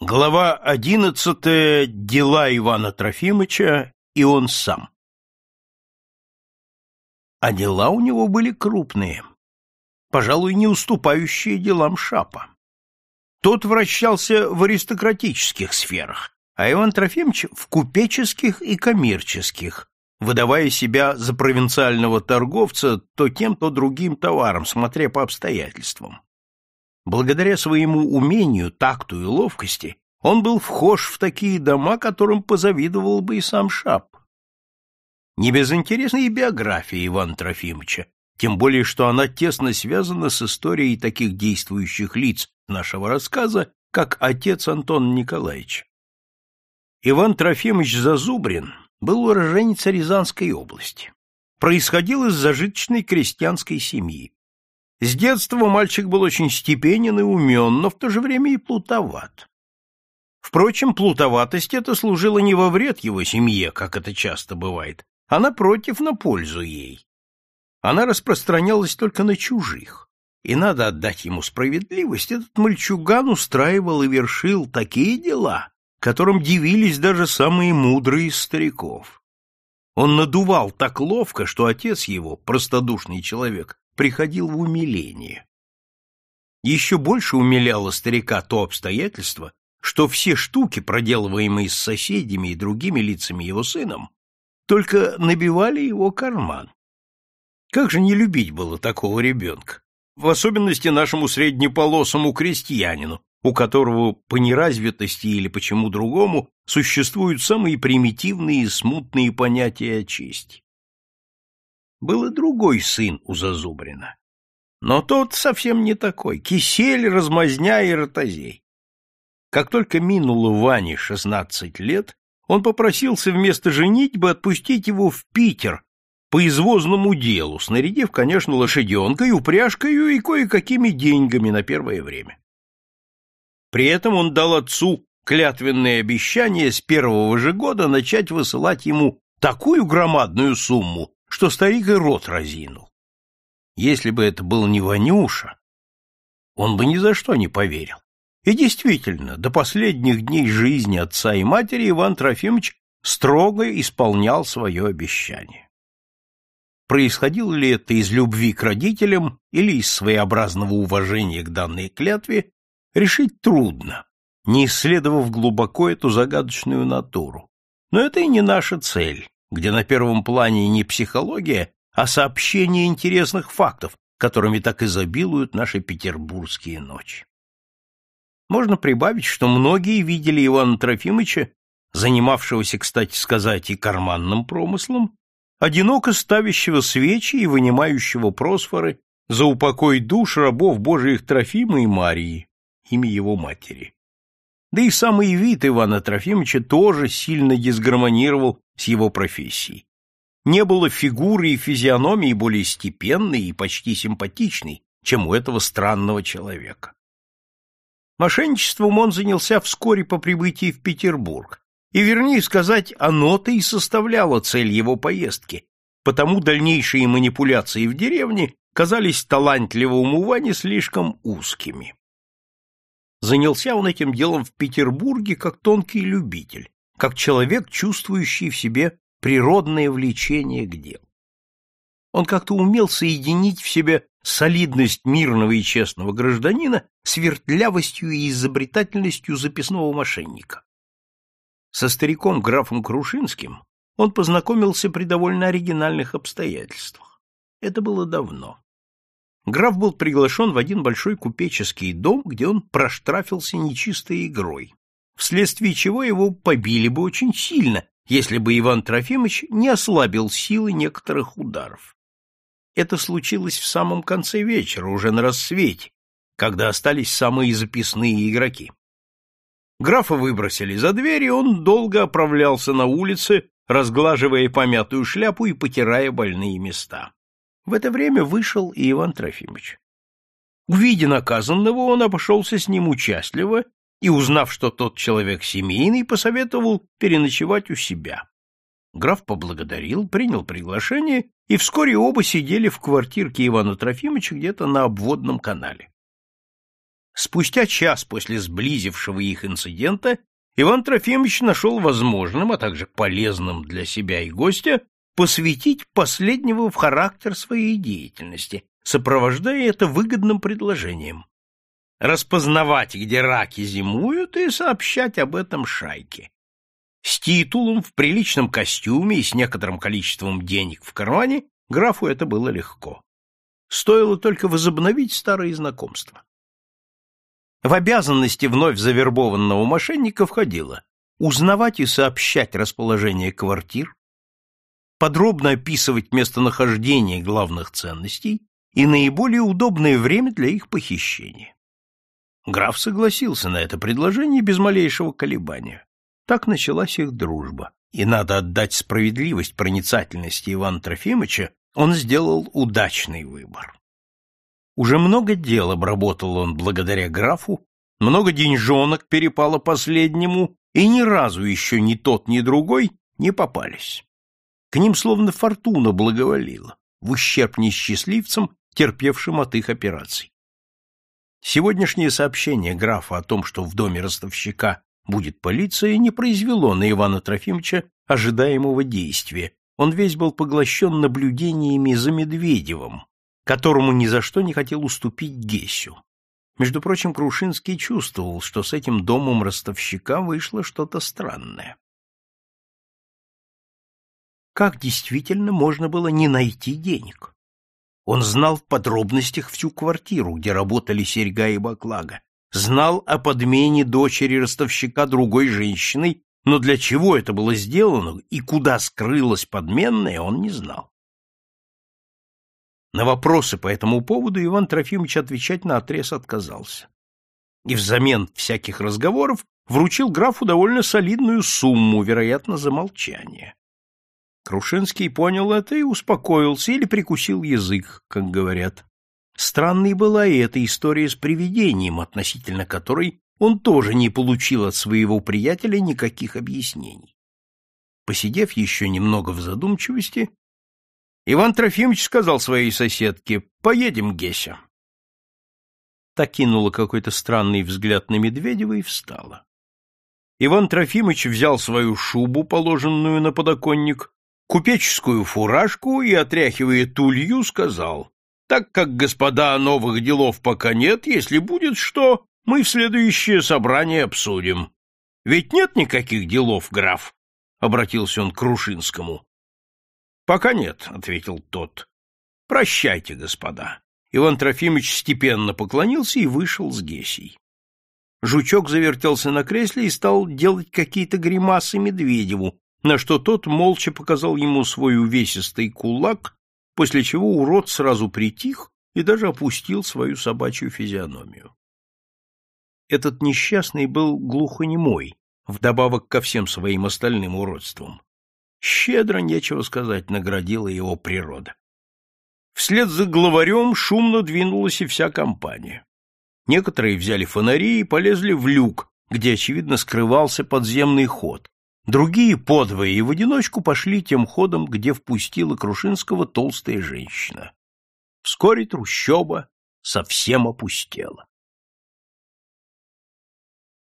Глава одиннадцатая. Дела Ивана Трофимовича и он сам. А дела у него были крупные, пожалуй, не уступающие делам Шапа. Тот вращался в аристократических сферах, а Иван Трофимович в купеческих и коммерческих, выдавая себя за провинциального торговца то тем, то другим товаром, смотря по обстоятельствам. Благодаря своему умению, такту и ловкости он был вхож в такие дома, которым позавидовал бы и сам Шап. Не безинтересна и биография Ивана Трофимовича, тем более что она тесно связана с историей таких действующих лиц нашего рассказа, как отец Антон Николаевич. Иван Трофимович Зазубрин был уроженец Рязанской области. Происходил из зажиточной крестьянской семьи. С детства мальчик был очень степенен и умен, но в то же время и плутоват. Впрочем, плутоватость эта служила не во вред его семье, как это часто бывает, а напротив, на пользу ей. Она распространялась только на чужих, и надо отдать ему справедливость, этот мальчуган устраивал и вершил такие дела, которым дивились даже самые мудрые из стариков. Он надувал так ловко, что отец его, простодушный человек, приходил в умиление. Еще больше умиляло старика то обстоятельство, что все штуки, проделываемые с соседями и другими лицами его сыном, только набивали его карман. Как же не любить было такого ребенка? В особенности нашему среднеполосому крестьянину, у которого по неразвитости или почему другому существуют самые примитивные и смутные понятия о чести был и другой сын у Зазубрина. Но тот совсем не такой, кисель, размазня и ротозей. Как только минуло Ване шестнадцать лет, он попросился вместо женитьбы отпустить его в Питер по извозному делу, снарядив, конечно, лошаденкой, упряжкою и кое-какими деньгами на первое время. При этом он дал отцу клятвенное обещание с первого же года начать высылать ему такую громадную сумму, что старик и рот разинул. Если бы это был не Ванюша, он бы ни за что не поверил. И действительно, до последних дней жизни отца и матери Иван Трофимович строго исполнял свое обещание. Происходило ли это из любви к родителям или из своеобразного уважения к данной клятве, решить трудно, не исследовав глубоко эту загадочную натуру. Но это и не наша цель где на первом плане не психология, а сообщение интересных фактов, которыми так изобилуют наши петербургские ночи. Можно прибавить, что многие видели Ивана Трофимовича, занимавшегося, кстати сказать, и карманным промыслом, одиноко ставящего свечи и вынимающего просфоры за упокой душ рабов Божиих Трофима и Марии, имя его матери. Да и самый вид Ивана Трофимовича тоже сильно дисгармонировал с его профессией. Не было фигуры и физиономии более степенной и почти симпатичной, чем у этого странного человека. Мошенничеством он занялся вскоре по прибытии в Петербург, и, вернее сказать, оно-то и составляло цель его поездки, потому дальнейшие манипуляции в деревне казались талантливому Ване слишком узкими. Занялся он этим делом в Петербурге как тонкий любитель, как человек, чувствующий в себе природное влечение к делу. Он как-то умел соединить в себе солидность мирного и честного гражданина с вертлявостью и изобретательностью записного мошенника. Со стариком графом Крушинским он познакомился при довольно оригинальных обстоятельствах. Это было давно. Граф был приглашен в один большой купеческий дом, где он проштрафился нечистой игрой вследствие чего его побили бы очень сильно, если бы Иван Трофимович не ослабил силы некоторых ударов. Это случилось в самом конце вечера, уже на рассвете, когда остались самые записные игроки. Графа выбросили за дверь, и он долго оправлялся на улице, разглаживая помятую шляпу и потирая больные места. В это время вышел и Иван Трофимович. Увидя наказанного, он обошелся с ним участливо и, узнав, что тот человек семейный, посоветовал переночевать у себя. Граф поблагодарил, принял приглашение, и вскоре оба сидели в квартирке Ивана Трофимовича где-то на обводном канале. Спустя час после сблизившего их инцидента Иван Трофимович нашел возможным, а также полезным для себя и гостя, посвятить последнего в характер своей деятельности, сопровождая это выгодным предложением. Распознавать, где раки зимуют, и сообщать об этом шайке. С титулом, в приличном костюме и с некоторым количеством денег в кармане графу это было легко. Стоило только возобновить старые знакомства. В обязанности вновь завербованного мошенника входило узнавать и сообщать расположение квартир, подробно описывать местонахождение главных ценностей и наиболее удобное время для их похищения. Граф согласился на это предложение без малейшего колебания. Так началась их дружба. И надо отдать справедливость проницательности Ивана Трофимовича, он сделал удачный выбор. Уже много дел обработал он благодаря графу, много деньжонок перепало последнему, и ни разу еще ни тот, ни другой не попались. К ним словно фортуна благоволила, в ущерб несчастливцам, терпевшим от их операций. Сегодняшнее сообщение графа о том, что в доме ростовщика будет полиция, не произвело на Ивана Трофимовича ожидаемого действия. Он весь был поглощен наблюдениями за Медведевым, которому ни за что не хотел уступить Гесю. Между прочим, Крушинский чувствовал, что с этим домом ростовщика вышло что-то странное. Как действительно можно было не найти денег? Он знал в подробностях всю квартиру, где работали серьга и баклага, знал о подмене дочери ростовщика другой женщиной, но для чего это было сделано и куда скрылась подменная, он не знал. На вопросы по этому поводу Иван Трофимович отвечать наотрез отказался. И взамен всяких разговоров вручил графу довольно солидную сумму, вероятно, за молчание. Крушинский понял это и успокоился или прикусил язык, как говорят. Странной была и эта история с привидением, относительно которой он тоже не получил от своего приятеля никаких объяснений. Посидев еще немного в задумчивости, Иван Трофимович сказал своей соседке «Поедем, Геся». Та кинула какой-то странный взгляд на Медведева и встала. Иван Трофимович взял свою шубу, положенную на подоконник, купеческую фуражку и, отряхивая тулью, сказал так как, господа, новых делов пока нет, если будет что, мы в следующее собрание обсудим. Ведь нет никаких делов, граф, — обратился он к Крушинскому. — Пока нет, — ответил тот. — Прощайте, господа. Иван Трофимович степенно поклонился и вышел с Гесей. Жучок завертелся на кресле и стал делать какие-то гримасы Медведеву, на что тот молча показал ему свой увесистый кулак после чего урод сразу притих и даже опустил свою собачью физиономию. Этот несчастный был глухонемой, вдобавок ко всем своим остальным уродствам. Щедро, нечего сказать, наградила его природа. Вслед за главарем шумно двинулась и вся компания. Некоторые взяли фонари и полезли в люк, где, очевидно, скрывался подземный ход, Другие подвое и в одиночку пошли тем ходом, где впустила Крушинского толстая женщина. Вскоре трущоба совсем опустела.